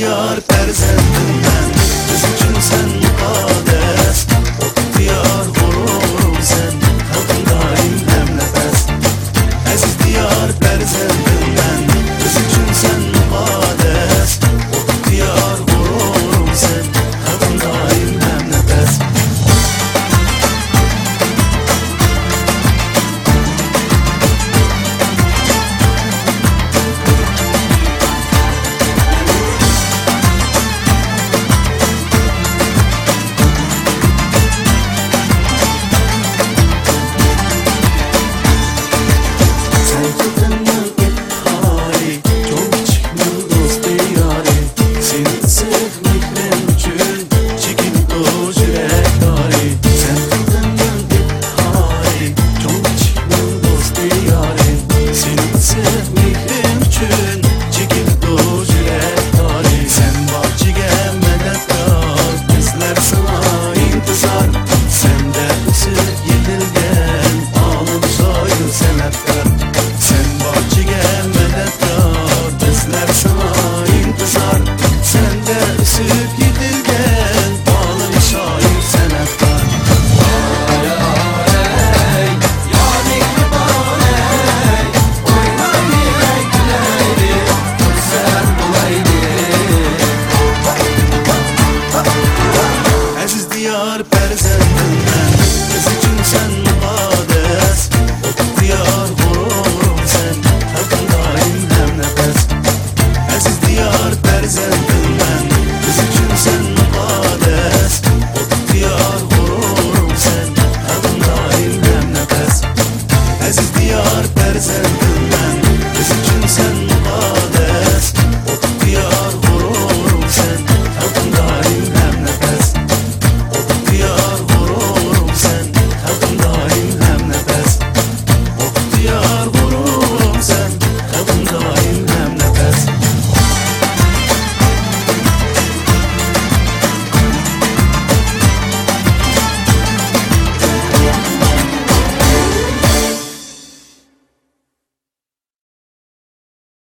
yar Perzendimden Kız için sen vade